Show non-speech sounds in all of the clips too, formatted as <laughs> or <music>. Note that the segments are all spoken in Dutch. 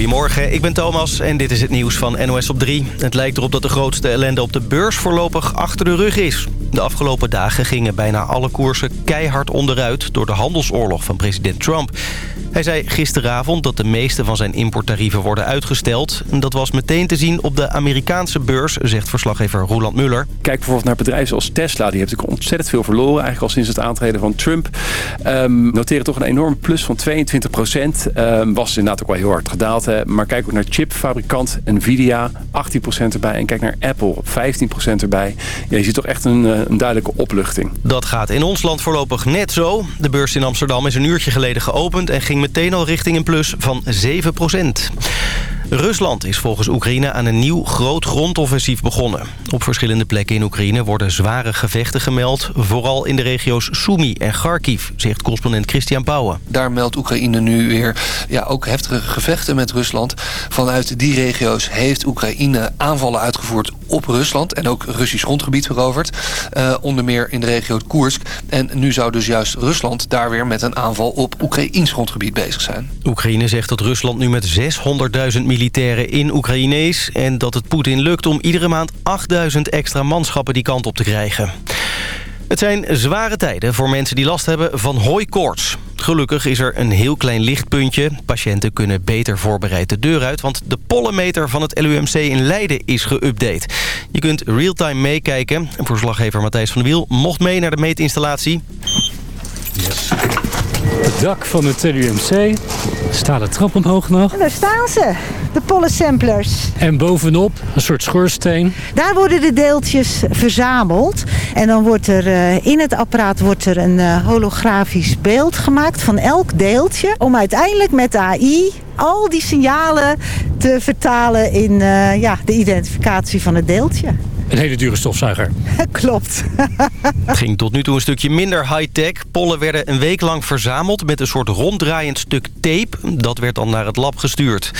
Goedemorgen, ik ben Thomas en dit is het nieuws van NOS op 3. Het lijkt erop dat de grootste ellende op de beurs voorlopig achter de rug is. De afgelopen dagen gingen bijna alle koersen keihard onderuit... door de handelsoorlog van president Trump. Hij zei gisteravond dat de meeste van zijn importtarieven worden uitgesteld. Dat was meteen te zien op de Amerikaanse beurs, zegt verslaggever Roland Muller. Kijk bijvoorbeeld naar bedrijven zoals Tesla. Die heeft natuurlijk ontzettend veel verloren, eigenlijk al sinds het aantreden van Trump. Um, noteren toch een enorm plus van 22 procent. Um, was inderdaad ook wel heel hard gedaald. Hè. Maar kijk ook naar chipfabrikant Nvidia, 18 procent erbij. En kijk naar Apple, 15 procent erbij. Ja, je ziet toch echt een, een duidelijke opluchting. Dat gaat in ons land voorlopig net zo. De beurs in Amsterdam is een uurtje geleden geopend... en ging meteen al richting een plus van 7 procent. Rusland is volgens Oekraïne aan een nieuw groot grondoffensief begonnen. Op verschillende plekken in Oekraïne worden zware gevechten gemeld... vooral in de regio's Sumy en Kharkiv, zegt correspondent Christian Pauwen. Daar meldt Oekraïne nu weer ja, ook heftige gevechten met Rusland. Vanuit die regio's heeft Oekraïne aanvallen uitgevoerd op Rusland... en ook Russisch grondgebied veroverd. Uh, onder meer in de regio Koersk. En nu zou dus juist Rusland daar weer met een aanval op Oekraïns grondgebied bezig zijn. Oekraïne zegt dat Rusland nu met 600.000 militairen in Oekraïne is... en dat het Poetin lukt om iedere maand 8000 extra manschappen die kant op te krijgen. Het zijn zware tijden voor mensen die last hebben van hooikoorts. Gelukkig is er een heel klein lichtpuntje. Patiënten kunnen beter voorbereid de deur uit... want de pollenmeter van het LUMC in Leiden is geüpdate. Je kunt real-time meekijken. Verslaggever Matthijs van der Wiel mocht mee naar de meetinstallatie. Yes. Het dak van het LUMC. Staat de trap omhoog nog. En daar staan ze, de pollensamplers. En bovenop een soort schoorsteen. Daar worden de deeltjes verzameld. En dan wordt er uh, in het apparaat wordt er een uh, holografisch beeld gemaakt van elk deeltje. Om uiteindelijk met AI al die signalen te vertalen in uh, ja, de identificatie van het deeltje. Een hele dure stofzuiger. <laughs> Klopt. Het ging tot nu toe een stukje minder high-tech. Pollen werden een week lang verzameld met een soort ronddraaiend stuk tape. Dat werd dan naar het lab gestuurd.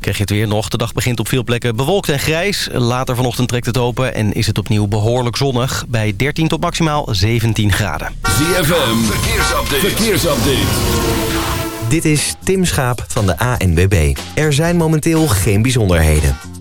Krijg je het weer nog. De dag begint op veel plekken bewolkt en grijs. Later vanochtend trekt het open en is het opnieuw behoorlijk zonnig. Bij 13 tot maximaal 17 graden. ZFM, verkeersupdate. verkeersupdate. Dit is Tim Schaap van de ANWB. Er zijn momenteel geen bijzonderheden.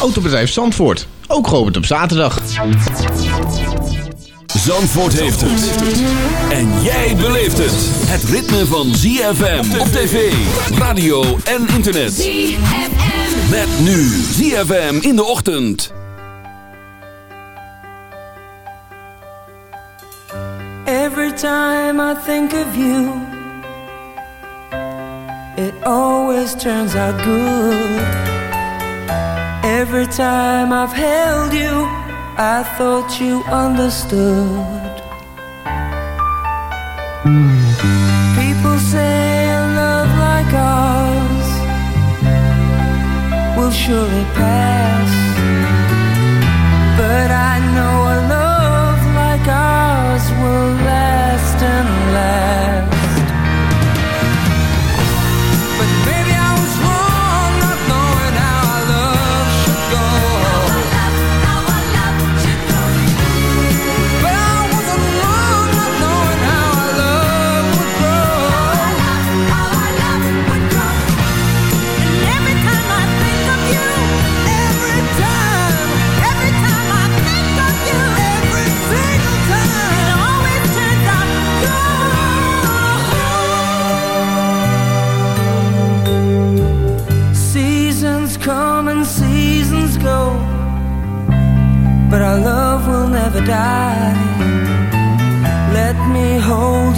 Autobedrijf Zandvoort, ook geopend op zaterdag. Zandvoort heeft het. En jij beleeft het. Het ritme van ZFM op tv, radio en internet. ZFM. Met nu ZFM in de ochtend. Every time I think of you It always turns out good Every time I've held you I thought you understood. People say a love like ours Will surely pass die. Let me hold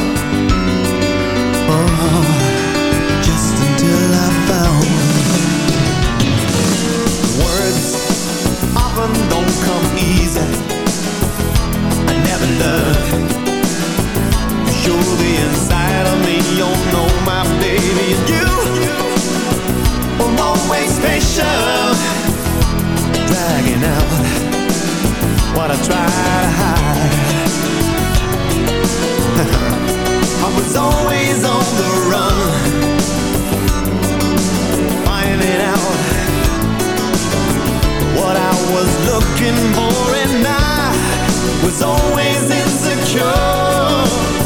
don't know my baby is you I'm always patient Dragging out what I try to hide. <laughs> I was always on the run Finding out what I was looking for And I was always insecure.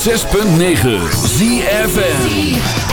6.9 ZFN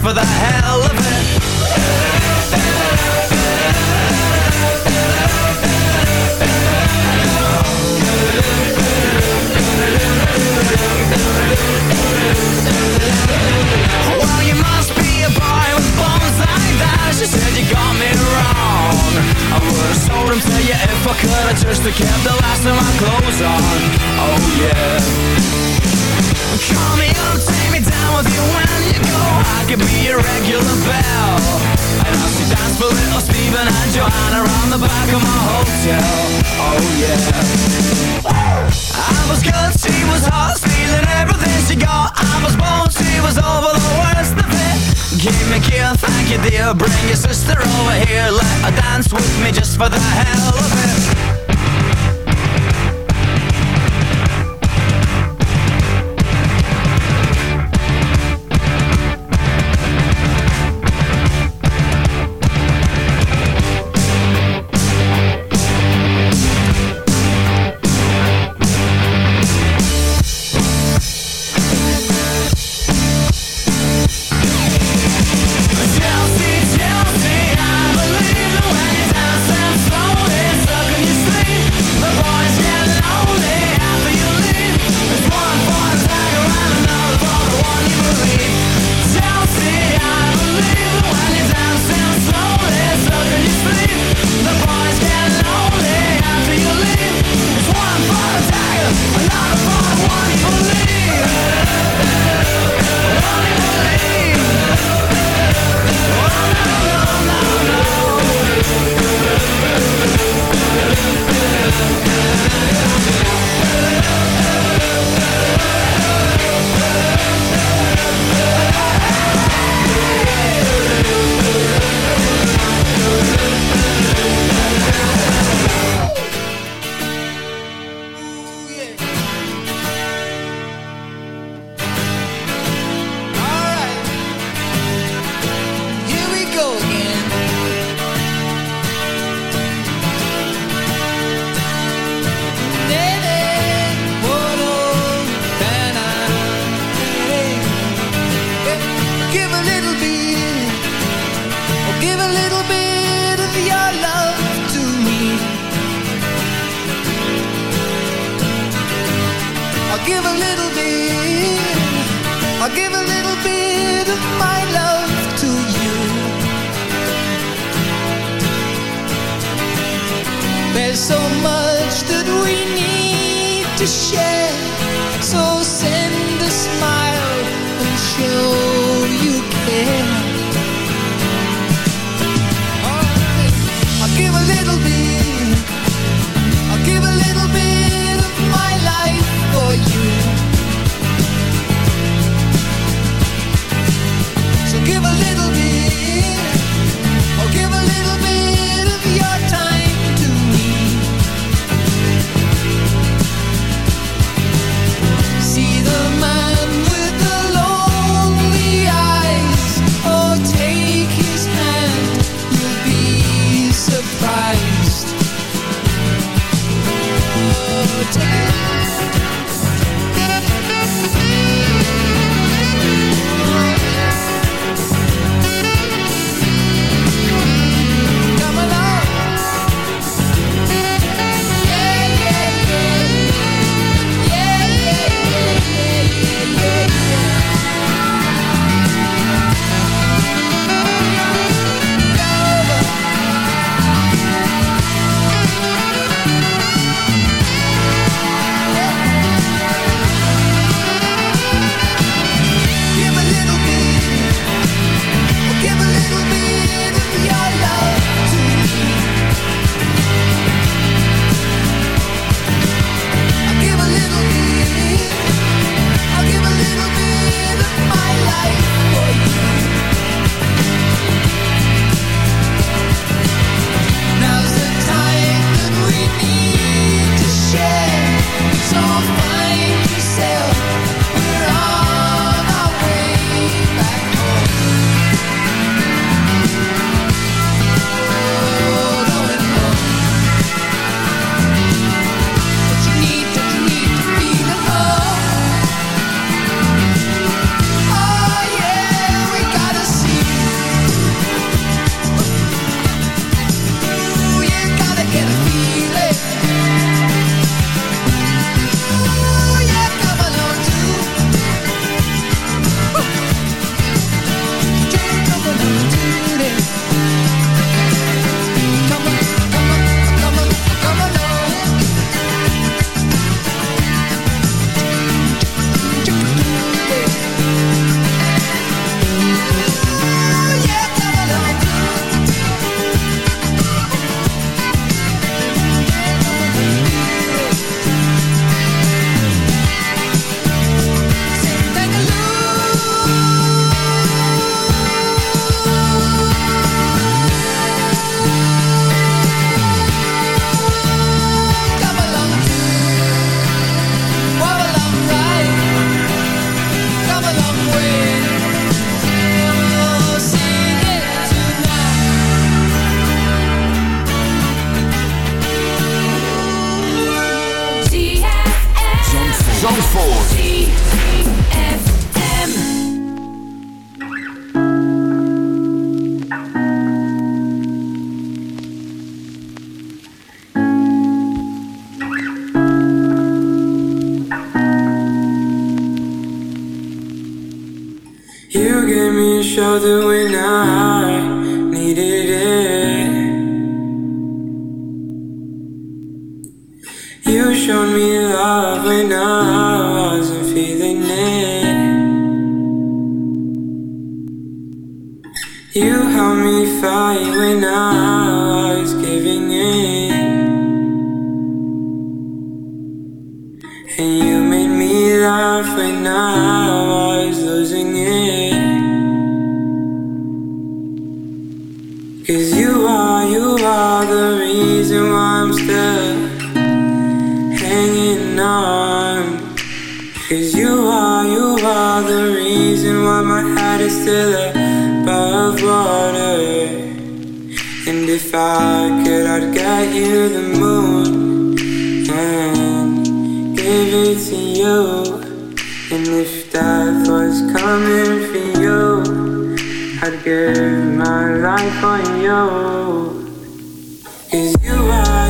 for the hell of it. Well, you must be a boy with bones like that. She said you got me wrong. I would've sold them to you if I could. I just have kept the last of my clothes on. Oh yeah. Call me up could be your regular bell. And I'll see dance for little Stephen and Joanna around the back of my hotel. Oh yeah. I was good, she was hot, stealing everything she got. I was bold, she was over the worst of it. Give me a kiss, thank you dear. Bring your sister over here, let her dance with me just for the hell of it. I'd give my life for yours. Cause you are.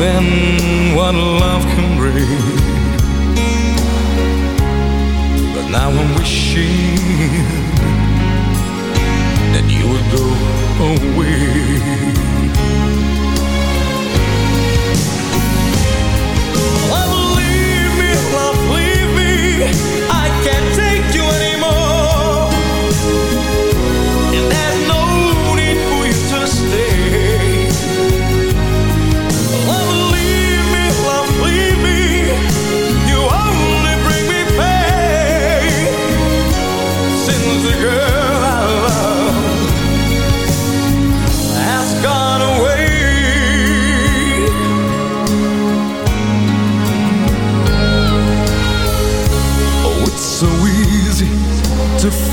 than what love can bring. But now I'm wishing that you would go away.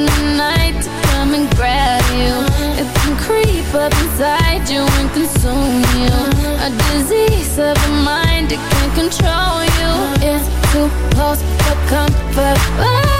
in the night to come and grab you. It can creep up inside you and consume you A disease of the mind, it can control you. It's too close for comfort.